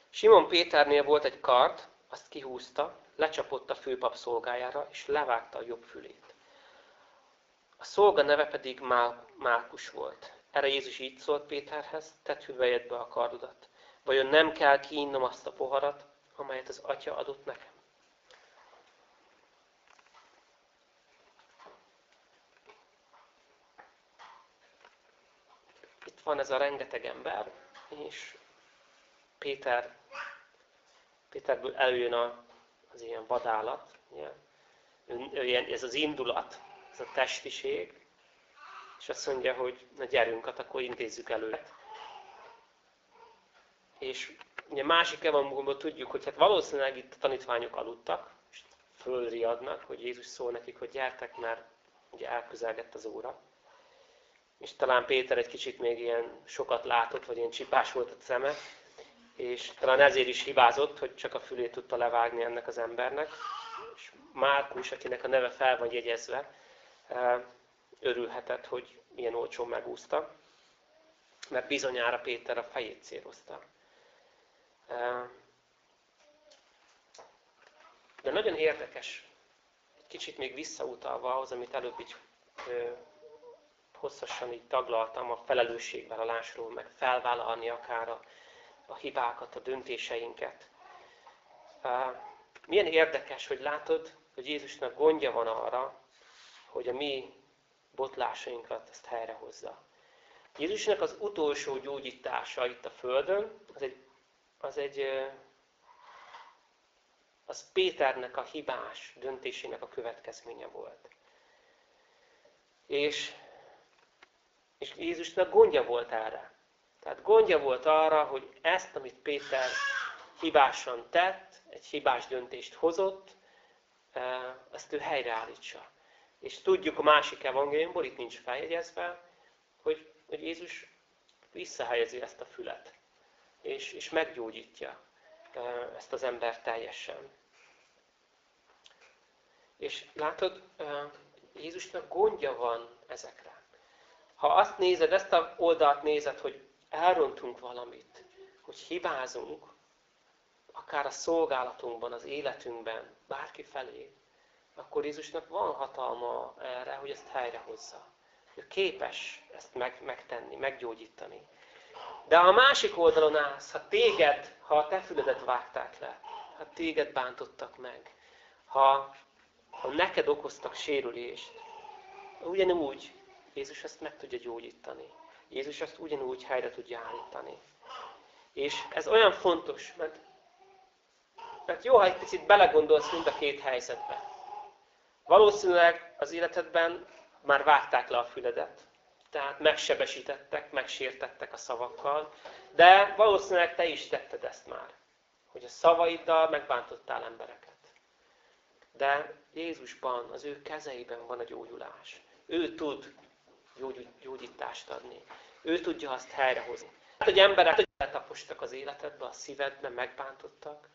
A: Simon Péternél volt egy kard, azt kihúzta, lecsapott a főpap szolgájára, és levágta a jobb fülét. A szolga neve pedig Márkus volt. Erre Jézus így szólt Péterhez, tedd hüvelyedbe a kardodat. Vajon nem kell kiinnom azt a poharat, amelyet az Atya adott nekem? Itt van ez a rengeteg ember, és Péter, Péterből előjön az ilyen vadállat, ez az indulat, ez a testiség, és azt mondja, hogy na gyerünk, hát akkor intézzük elő. És ugye másik evangéliumban tudjuk, hogy hát valószínűleg itt a tanítványok aludtak, és fölriadnak, hogy Jézus szól nekik, hogy gyertek, mert ugye elközelgett az óra. És talán Péter egy kicsit még ilyen sokat látott, vagy ilyen csipás volt a szeme, és talán ezért is hibázott, hogy csak a fülét tudta levágni ennek az embernek. És Márkus, akinek a neve fel van jegyezve, örülhetett, hogy milyen olcsón megúszta, mert bizonyára Péter a fejét célozta. De nagyon érdekes, egy kicsit még visszautalva ahhoz, amit előbb így hosszasan így taglaltam a felelősségvállalásról, meg felvállalni akár a, a hibákat, a döntéseinket. Milyen érdekes, hogy látod, hogy Jézusnak gondja van arra, hogy a mi botlásainkat ezt helyrehozza. Jézusnak az utolsó gyógyítása itt a Földön, az egy, az egy az Péternek a hibás döntésének a következménye volt. És, és Jézusnak gondja volt erre. Tehát gondja volt arra, hogy ezt, amit Péter hibásan tett, egy hibás döntést hozott, ezt ő helyreállítsa. És tudjuk a másik evangéliumból, itt nincs feljegyezve, hogy, hogy Jézus visszahelyezi ezt a fület. És, és meggyógyítja ezt az embert teljesen. És látod, Jézusnak gondja van ezekre. Ha azt nézed, ezt a oldalt nézed, hogy elrontunk valamit, hogy hibázunk, akár a szolgálatunkban, az életünkben, bárki felé, akkor Jézusnak van hatalma erre, hogy ezt helyrehozza. Ő képes ezt meg, megtenni, meggyógyítani. De a másik oldalon állsz, ha téged, ha a te füledet vágták le, ha téged bántottak meg, ha, ha neked okoztak sérülést, ugyanúgy Jézus ezt meg tudja gyógyítani. Jézus ezt ugyanúgy helyre tudja állítani. És ez olyan fontos, mert, mert jó, ha egy picit belegondolsz mind a két helyzetbe. Valószínűleg az életedben már vágták le a füledet. Tehát megsebesítettek, megsértettek a szavakkal, de valószínűleg te is tetted ezt már, hogy a szavaiddal megbántottál embereket. De Jézusban, az ő kezeiben van a gyógyulás. Ő tud gyógyítást adni. Ő tudja azt helyrehozni. Hát, hogy emberek letapostak az életedbe, a szívedbe, megbántottak,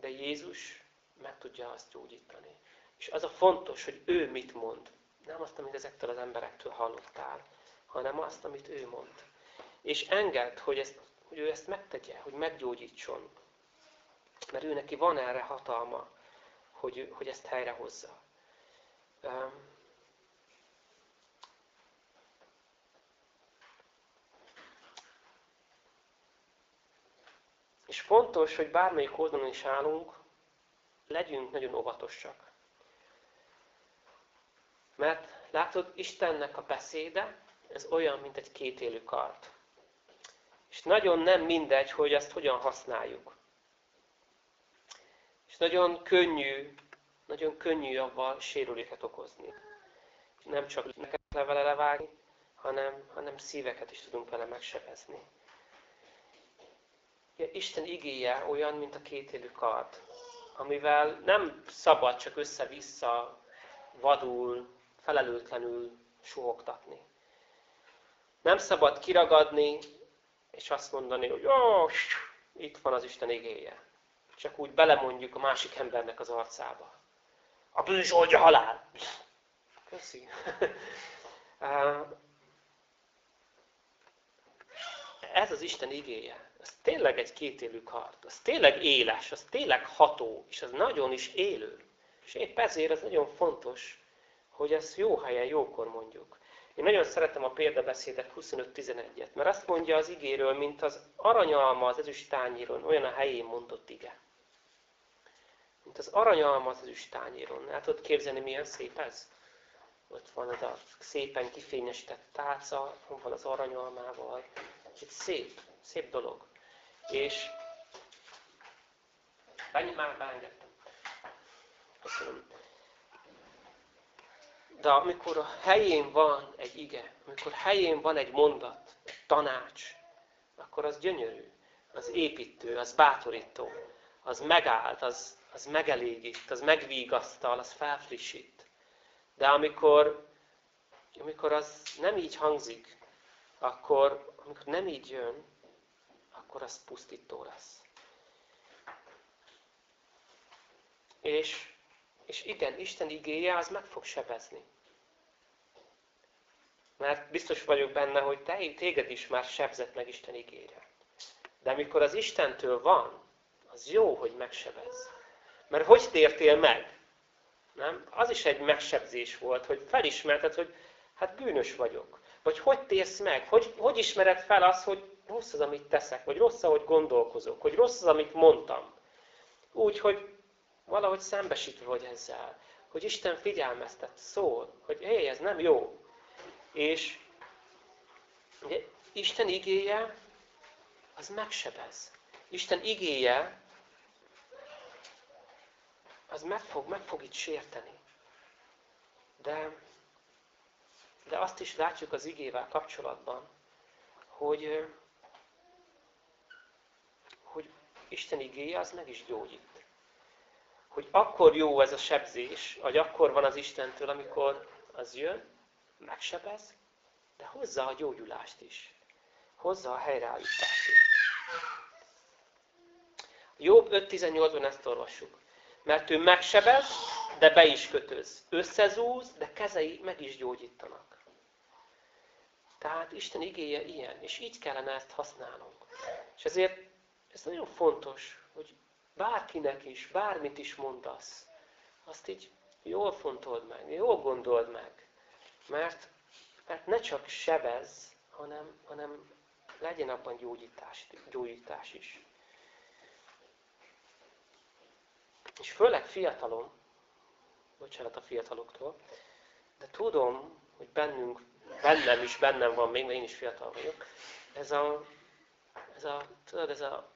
A: de Jézus meg tudja azt gyógyítani. És az a fontos, hogy ő mit mond. Nem azt, amit ezektől az emberektől hallottál, hanem azt, amit ő mond. És enged, hogy, ezt, hogy ő ezt megtegye, hogy meggyógyítson. Mert ő neki van erre hatalma, hogy, hogy ezt helyrehozza. És fontos, hogy bármelyik oldalon is állunk, legyünk nagyon óvatosak. Mert látod, Istennek a beszéde, ez olyan, mint egy kétélű kart. És nagyon nem mindegy, hogy ezt hogyan használjuk. És nagyon könnyű, nagyon könnyű avval sérüléket okozni. És nem csak neked le vele levágni, hanem, hanem szíveket is tudunk vele megsebezni. Isten igéje olyan, mint a kétélű kard, amivel nem szabad csak össze-vissza, vadul, felelőtlenül suhogtatni. Nem szabad kiragadni, és azt mondani, hogy ó, itt van az Isten igéje. Csak úgy belemondjuk a másik embernek az arcába. A bűs oldja halál. Köszi. Ez az Isten igéje. Ez tényleg egy kétélű kard. Az tényleg éles, az tényleg ható, és az nagyon is élő. És épp ezért ez nagyon fontos, hogy ezt jó helyen, jókor mondjuk. Én nagyon szeretem a példabeszédek 25-11-et, mert azt mondja az igéről, mint az aranyalma az ezüst tányéron, olyan a helyén mondott ige. Mint az aranyalma az ezüst tányéron. El tudod képzelni, milyen szép ez? Ott van az a szépen kifényesített tálca, van az aranyalmával. Egy szép, szép dolog. És már beengedtem. Köszönöm. De amikor a helyén van egy ige, amikor helyén van egy mondat, tanács, akkor az gyönyörű, az építő, az bátorító, az megáld, az, az megelégít, az megvigasztal, az felfrissít. De amikor, amikor az nem így hangzik, akkor, amikor nem így jön, akkor az pusztító lesz. És, és igen, Isten igéje az meg fog sebezni. Mert biztos vagyok benne, hogy te, téged is már sebzett meg Isten igére. De amikor az Istentől van, az jó, hogy megsebez. Mert hogy tértél meg? Nem? Az is egy megsebzés volt, hogy felismerted, hogy hát bűnös vagyok. Vagy hogy térsz meg? Hogy, hogy ismered fel azt, hogy rossz az, amit teszek, vagy rossz, ahogy gondolkozok, hogy rossz az, amit mondtam. Úgy, hogy valahogy szembesítve vagy ezzel, hogy Isten figyelmeztet, szól, hogy hé, ez nem jó. És ugye, Isten igéje, az megsebez. Isten igéje, az meg fog, meg fog itt sérteni. De, de azt is látjuk az igével kapcsolatban, hogy, hogy Isten igéje az meg is gyógyít. Hogy akkor jó ez a sebzés, vagy akkor van az Istentől, amikor az jön, megsebez, de hozza a gyógyulást is. Hozza a helyreállítást is. Jobb 5.18-ban ezt olvassuk. Mert ő megsebez, de be is kötöz. Összezúz, de kezei meg is gyógyítanak. Tehát Isten igéje ilyen, és így kellene ezt használnunk. És ezért ez nagyon fontos, hogy bárkinek is, bármit is mondasz, azt így jól fontold meg, jól gondold meg. Mert, mert ne csak sebez, hanem, hanem legyen abban gyógyítás, gyógyítás is. És főleg fiatalon, bocsánat a fiataloktól, de tudom, hogy bennünk, bennem is, bennem van még, én is fiatal vagyok, ez a, ez a, tudod, ez a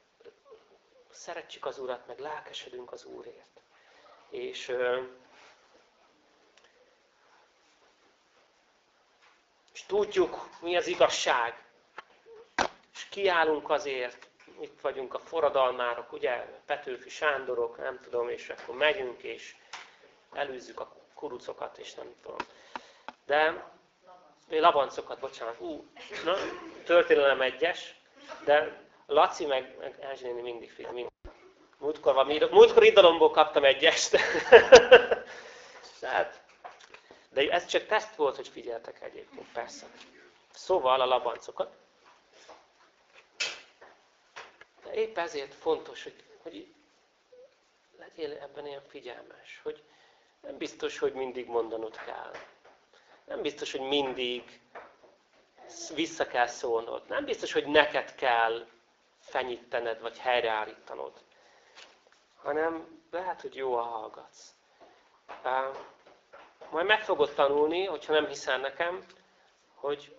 A: szeretjük az Urat, meg lelkesedünk az Úrért. És, és tudjuk, mi az igazság. És kiállunk azért, itt vagyunk a forradalmárok, ugye, Petőfi Sándorok, nem tudom, és akkor megyünk, és elűzzük a kurucokat, és nem tudom. De, labancokat, bocsánat, ú, na, történelem egyes, de Laci meg, meg Erzsénéni mindig fél. Mindig. Múltkor, múltkor idalomból kaptam egyest. Tehát, de ez csak teszt volt, hogy figyeltek egyébként, persze. Szóval a labancokat. De épp ezért fontos, hogy, hogy legyél ebben ilyen figyelmes, hogy nem biztos, hogy mindig mondanod kell. Nem biztos, hogy mindig vissza kell szólnod. Nem biztos, hogy neked kell fenyítened, vagy helyreállítanod. Hanem lehet, hogy jó, a hallgatsz. Majd meg fogod tanulni, hogyha nem hiszel nekem, hogy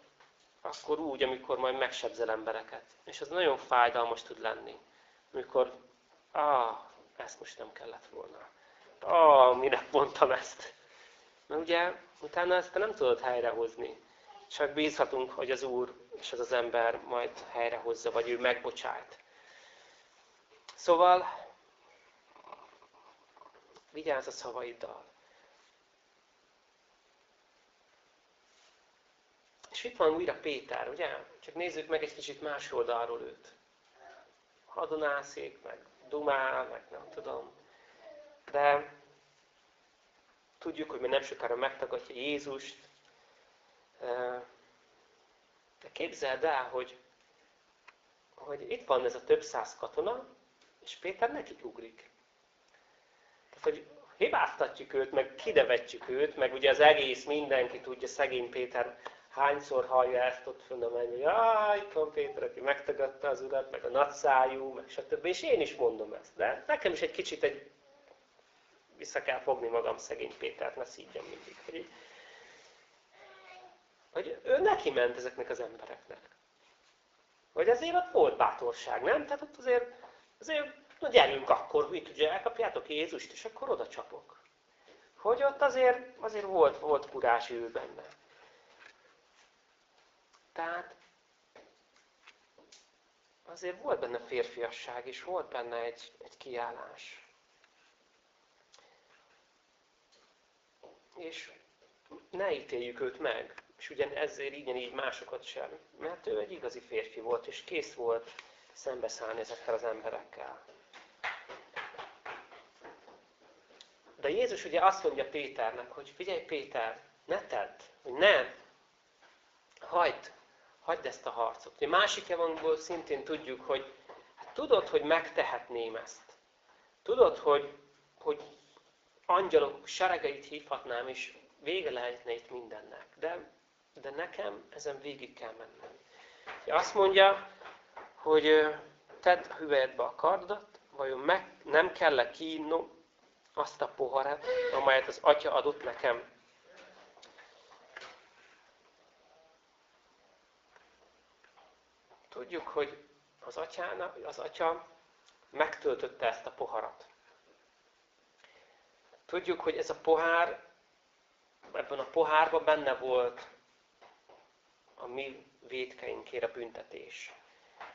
A: akkor úgy, amikor majd megsebzel embereket. És ez nagyon fájdalmas tud lenni. Amikor, ah, ezt most nem kellett volna. Ah, minek mondtam ezt? Mert ugye, utána ezt nem tudod helyrehozni. Csak bízhatunk, hogy az Úr és az az ember majd helyrehozza, vagy ő megbocsájt. Szóval, vigyázz a szavaiddal. És itt van újra Péter, ugye? Csak nézzük meg egy kicsit más oldalról őt. Hadonászik, meg dumál, meg nem tudom. De tudjuk, hogy még nem sokára megtagadja Jézust, de képzeld el, hogy, hogy itt van ez a több száz katona, és Péter nekik ugrik. Tehát, hogy hibáztatjuk őt, meg kidevetjük őt, meg ugye az egész mindenki tudja, szegény Péter hányszor hallja ezt ott fönn a menny, hogy ah, itt van Péter, aki megtagadta az urat, meg a nagyszájú, meg stb. És én is mondom ezt. De nekem is egy kicsit egy vissza kell fogni magam szegény Pétert, ne szígyem mindig. Hogy hogy ő neki ment ezeknek az embereknek. Hogy azért ott volt bátorság, nem? Tehát ott azért, azért na gyerünk akkor, mit ugye, elkapjátok Jézust, és akkor oda csapok. Hogy ott azért, azért volt, volt kurás ő benne. Tehát azért volt benne férfiasság, és volt benne egy, egy kiállás. És ne ítéljük őt meg. És ugyan ezért így másokat sem. Mert ő egy igazi férfi volt, és kész volt szembeszállni ezekkel az emberekkel. De Jézus ugye azt mondja Péternek, hogy figyelj Péter, ne tedd, hogy nem, hagyd, hagyd ezt a harcot. A másik evangból szintén tudjuk, hogy hát tudod, hogy megtehetném ezt. Tudod, hogy, hogy angyalok seregeit hívhatnám, és vége lehetne itt mindennek. De de nekem ezen végig kell mennem. Azt mondja, hogy tedd a hüvelyedbe a kardodat, vajon meg nem kell -e kínom azt a poharat, amelyet az atya adott nekem. Tudjuk, hogy az, atyának, az atya megtöltötte ezt a poharat. Tudjuk, hogy ez a pohár, ebben a pohárban benne volt a mi védkeinkért a büntetés.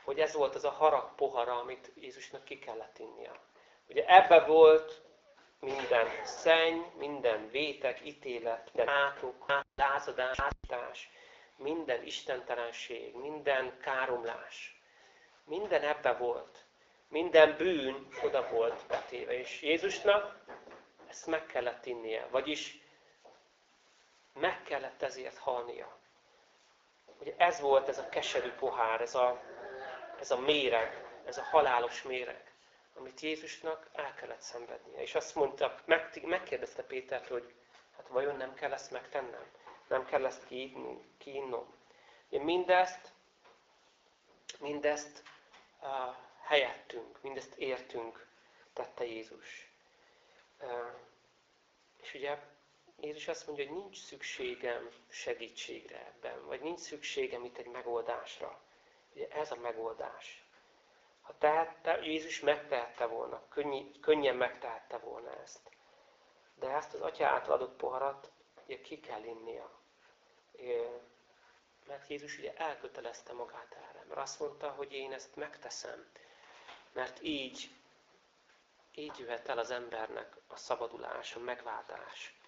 A: Hogy ez volt az a harag pohara, amit Jézusnak ki kellett innia. Ugye ebbe volt minden szenny, minden vétek, ítélet, minden átok, lázadás, átítás, minden istentelenség, minden káromlás. Minden ebbe volt. Minden bűn oda volt betéve. És Jézusnak ezt meg kellett innie. Vagyis meg kellett ezért halnia. Ugye ez volt ez a keserű pohár, ez a, ez a méreg, ez a halálos méreg, amit Jézusnak el kellett szenvednie. És azt mondta, meg, megkérdezte Pétert, hogy hát vajon nem kell ezt megtennem? Nem kell ezt kiinnom? Én mindezt mindezt uh, helyettünk, mindezt értünk tette Jézus. Uh, és ugye Jézus azt mondja, hogy nincs szükségem segítségre ebben, vagy nincs szükségem itt egy megoldásra. Ugye ez a megoldás. Ha tehette, Jézus megtehette volna, könnyi, könnyen megtehette volna ezt. De ezt az Atya által adott poharat ugye ki kell innia. Mert Jézus ugye elkötelezte magát erre. Mert azt mondta, hogy én ezt megteszem. Mert így, így jöhet el az embernek a szabadulás, a megváltás,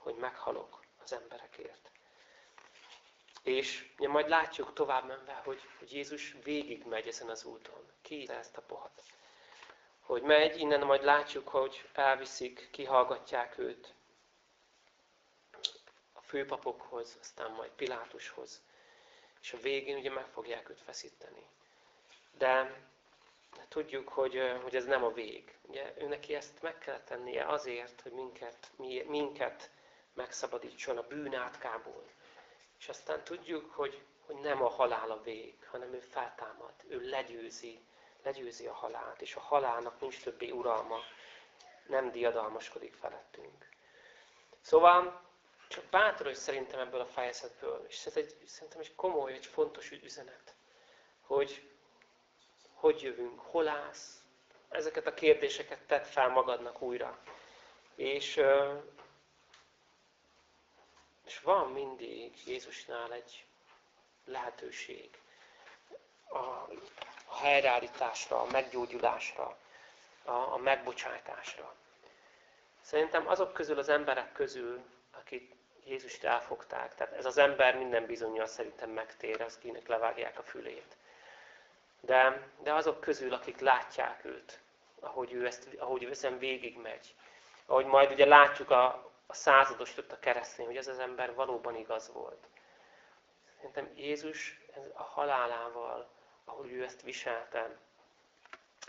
A: hogy meghalok az emberekért. És ugye majd látjuk tovább menve, hogy, hogy Jézus végig megy ezen az úton. Ki ezt a pohat. Hogy megy, innen majd látjuk, hogy elviszik, kihallgatják őt a főpapokhoz, aztán majd Pilátushoz. És a végén ugye meg fogják őt feszíteni. De, de tudjuk, hogy, hogy ez nem a vég. Ugye ő neki ezt meg kell tennie azért, hogy minket, minket megszabadítson a bűnátkából és aztán tudjuk, hogy, hogy nem a halál a vég, hanem ő feltámad, ő legyőzi, legyőzi a halált, és a halálnak nincs többé uralma, nem diadalmaskodik felettünk. Szóval csak bátorodj szerintem ebből a fejezetből, és ez egy, szerintem egy komoly, egy fontos üzenet, hogy hogy jövünk, hol állsz, ezeket a kérdéseket tedd fel magadnak újra. És és van mindig Jézusnál egy lehetőség a helyreállításra, a meggyógyulásra, a, a megbocsátásra. Szerintem azok közül az emberek közül, akik Jézust elfogták, tehát ez az ember minden bizonyal szerintem megtér, az kinek levágják a fülét. De, de azok közül, akik látják őt, ahogy ő, ezt, ahogy ő ezen végigmegy, ahogy majd ugye látjuk a, a százados a keresztény, hogy ez az ember valóban igaz volt. Szerintem Jézus a halálával, ahogy ő ezt viselte,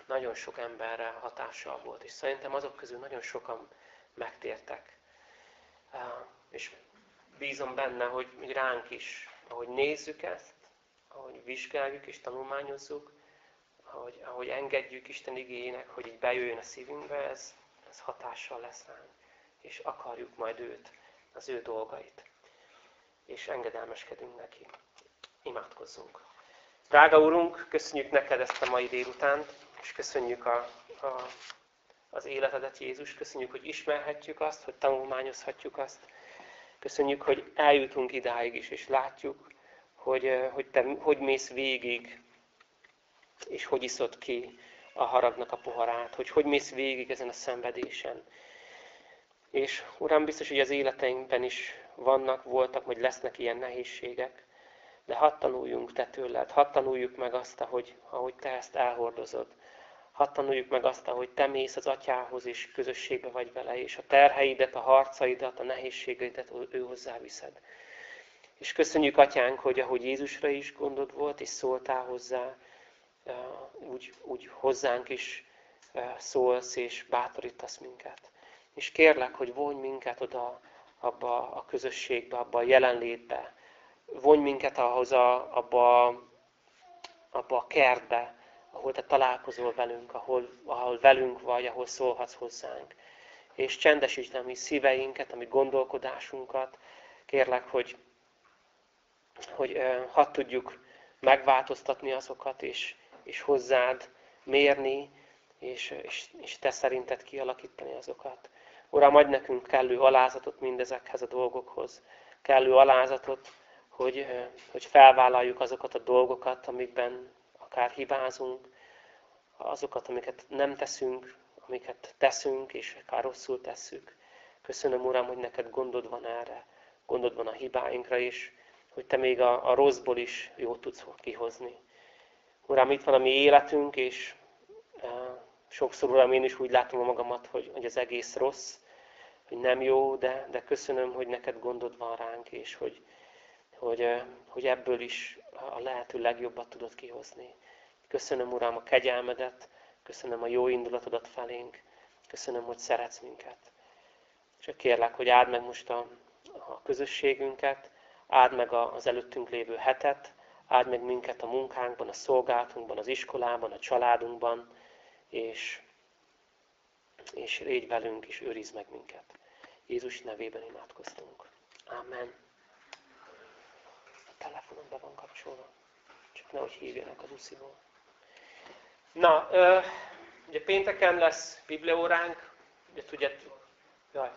A: nagyon sok emberre hatással volt. És szerintem azok közül nagyon sokan megtértek. És bízom benne, hogy ránk is, ahogy nézzük ezt, ahogy vizsgáljuk és tanulmányozzuk, ahogy, ahogy engedjük Isten igényének, hogy így bejöjjön a szívünkbe, ez, ez hatással lesz ránk és akarjuk majd őt, az ő dolgait. És engedelmeskedünk neki. Imádkozzunk. Drága Úrunk, köszönjük neked ezt a mai délutánt, és köszönjük a, a, az életedet, Jézus. Köszönjük, hogy ismerhetjük azt, hogy tanulmányozhatjuk azt. Köszönjük, hogy eljutunk idáig is, és látjuk, hogy, hogy te hogy mész végig, és hogy iszod ki a haragnak a poharát, hogy hogy mész végig ezen a szenvedésen. És Uram, biztos, hogy az életeinkben is vannak, voltak, vagy lesznek ilyen nehézségek, de hadd tanuljunk Te tőled, hadd tanuljuk meg azt, ahogy, ahogy Te ezt elhordozod. Hadd tanuljuk meg azt, ahogy Te mész az Atyához, és közösségbe vagy vele, és a terheidet, a harcaidat, a nehézségeidet ő hozzáviszed. És köszönjük, Atyánk, hogy ahogy Jézusra is gondod volt, és szóltál hozzá, úgy, úgy hozzánk is szólsz, és bátorítasz minket. És kérlek, hogy vonj minket oda abba a közösségbe, abba a jelenlétbe. Vonj minket ahhoz a, abba, abba a kertbe, ahol te találkozol velünk, ahol, ahol velünk vagy, ahol szólhatsz hozzánk. És csendesítsd a mi szíveinket, a mi gondolkodásunkat. Kérlek, hogy, hogy hadd tudjuk megváltoztatni azokat, és, és hozzád mérni, és, és, és te szerinted kialakítani azokat. Uram, adj nekünk kellő alázatot mindezekhez a dolgokhoz. Kellő alázatot, hogy, hogy felvállaljuk azokat a dolgokat, amikben akár hibázunk, azokat, amiket nem teszünk, amiket teszünk, és akár rosszul tesszük. Köszönöm, Uram, hogy neked gondod van erre, gondod van a hibáinkra is, hogy Te még a, a rosszból is jót tudsz kihozni. Uram, itt van a mi életünk, és e, sokszor, Uram, én is úgy látom magamat, hogy, hogy az egész rossz, hogy nem jó, de, de köszönöm, hogy neked gondod van ránk, és hogy, hogy, hogy ebből is a lehető legjobbat tudod kihozni. Köszönöm, Uram, a kegyelmedet, köszönöm a jó indulatodat felénk, köszönöm, hogy szeretsz minket. És kérlek, hogy áld meg most a, a közösségünket, áld meg az előttünk lévő hetet, áld meg minket a munkánkban, a szolgálatunkban, az iskolában, a családunkban, és, és légy velünk, és őrizd meg minket. Jézus nevében imádkoztunk. Amen. A telefonom be van kapcsolva. Csak nehogy hívjanak az usziból. Na, ö, ugye pénteken lesz bibliaóránk, ugye tudjátok, jaj,